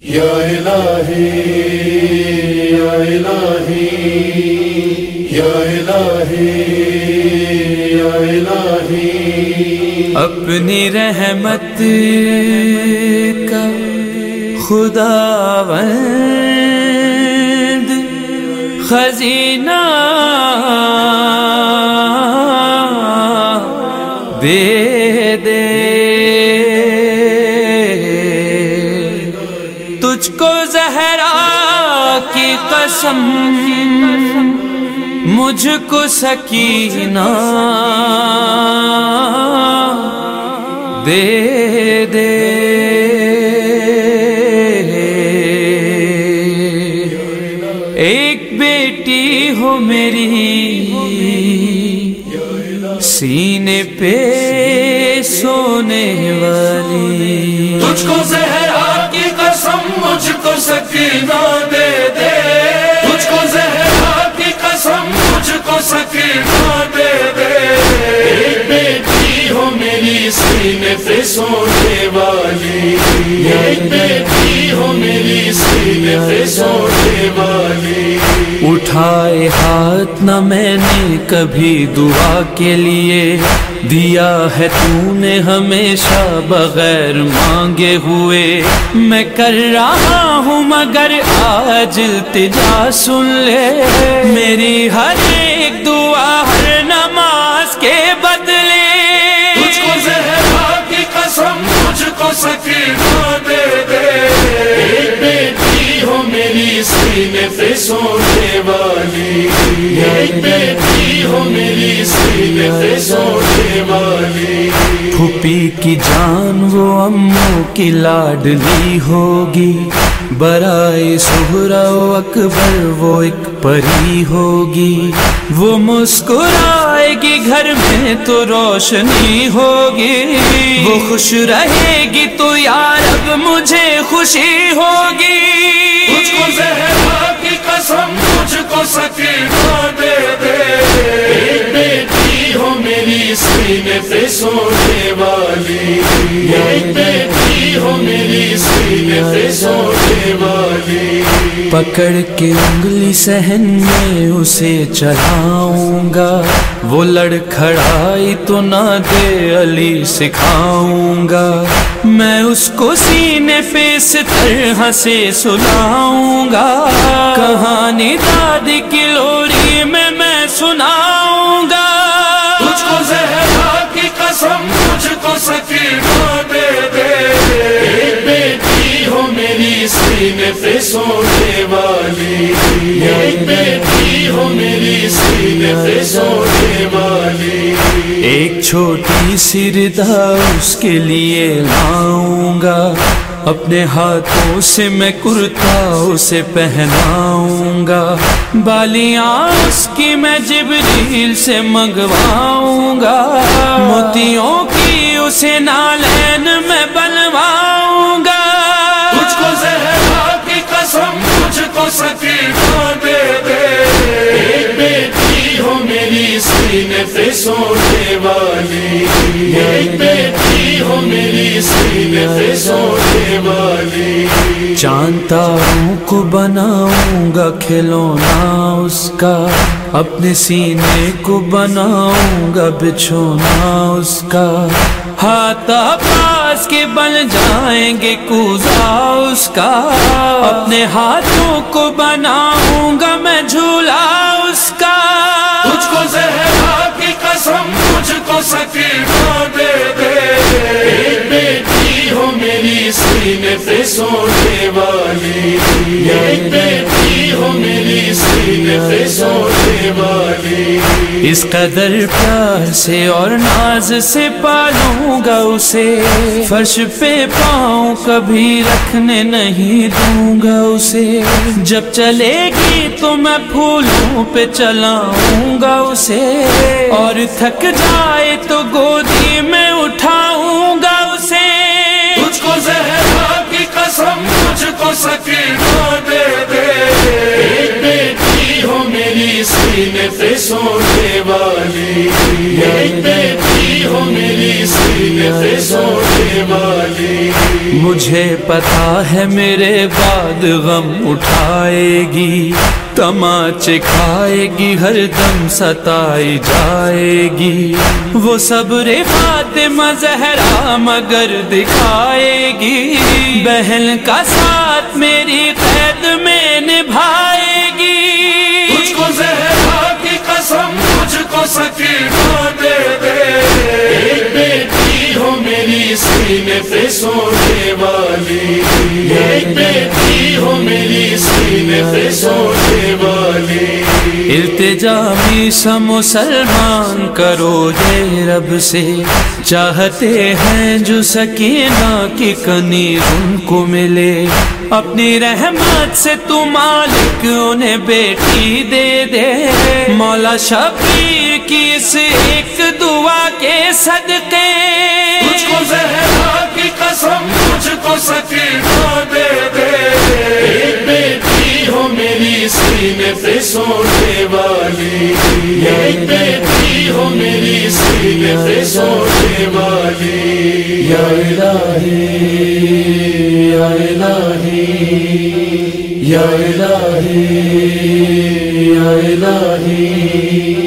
یا الہی یا الہی یا الہی یا الہی۔ اپنی رحمت کا خدا وند خزینہ قسم مجھ کو سکینہ۔ دے دے۔ ایک بیٹی ہو میری، سینے پہ سونے والی۔ تجھ کو زہرا کی قسم، مجھ کو سکینہ دے۔ سینے پہ سونے والی۔ ایک بیٹی ہو میری سینے پہ سونے والی۔ اٹھائے ہاتھ نہ میں نے کبھی دعا کے لیے۔ دیا ہے تو نے ہمیشہ بغیر مانگے ہوئے۔ میں کر رہا ہوں مگر آج التجا سن لے۔ میری ہر سینے پہ سونے والی۔ ایک بیٹی ہو میری سینے پہ سونے والی۔ پھوپھی کی جان وہ امو کی لاڈلی ہوگی۔ برائے سہرا و اکبر وہ ایک پری ہوگی۔ وہ مسکرائے گی گھر میں تو روشنی ہوگی۔ وہ خوش رہے گی تو یار اب مجھے خوشی ہوگی۔ زہرا کی قسم مجھ کو سکینہ دے دے۔ ایک بیٹی ہو میری سینے پہ سونے والی۔ ایک بیٹی ہو میری سینے پہ سونے والی۔ پکڑ کے انگلی سہن میں اسے چلاؤں گا۔ وہ لڑکھڑائی تو نہ دے علی سکھاؤں گا۔ میں اس کو سینے پہ اس طرح سے سناؤں گا۔ کہانی دادی کی لوگ سینے پہ سونے والی ایک بیٹی ہو میری سینے پہ سونے والی۔ ایک چھوٹی سی ردا اس کے لیے لاؤں گا۔ اپنے ہاتھوں سے میں کرتا اسے پہناؤں گا۔ بالیاں اس کی میں جبریل سے منگواؤں گا۔ موتیوں کی اسے نالین میں سونے والی۔ ایک بیٹی ہو میری سینے پہ سونے والی۔ چاند تاروں کو بناؤں گا کھلونا اس کا۔ اپنے سینے کو بناؤں گا، بچھونا اس کا۔ ہاتھ پاس کے بن جائیں گے کوزا اس کا۔ اپنے ہاتھوں کو بناؤں گا، میں جھولا کو سکینہ دے دے۔ ایک بیٹی ہو میری سینے پہ سونے والی۔ اس قدر پیار سے اور ناز سے پالوں گا اسے۔ فرش پہ پاؤں کبھی رکھنے نہیں دوں گا اسے۔ جب چلے گی تو میں پھولوں پہ چلاؤں گا اسے۔ اور تھک جائے تو گودی میں اٹھاؤں گا اسے۔ تجھ کو زہرا کی قسم، مجھ کو سکینہ دے دے۔ ایک بیٹی ہو میری سینے پہ سونے ہو میری سونے والی مجھے پتا ہے میرے بعد غم اٹھائے گی، تماچے کھائے گی، ہر دم ستائی جائے گی۔ وہ صبر فاطمہ زہرا مگر دکھائے گی۔ بہن کا ساتھ میری قید میں نبھائے گی۔ کو زہرا سکینہ دے دے۔ ایک بیٹی ہو میری سینے پہ سونے والی۔ ایک بیٹی ہو میری سینے پہ سونے والی۔ التجامی سا مسلمان کرو یہ رب سے۔ چاہتے ہیں جو سکینہ کی کنی ان کو ملے۔ اپنی رحمت سے تو مالک انہیں بیٹی دے دے۔ مولا شبیر کی اس ایک دعا کے صدقے۔ تجھ کو زہرا کی قسم مجھ کو سکینہ دے دے۔ ایک بیٹی ہو میری سینے پہ سونے والی۔ ایک بیٹی ہو میری سینے پہ سونے والی۔ یا الہی۔ یا الہی یا الہی یا الہی.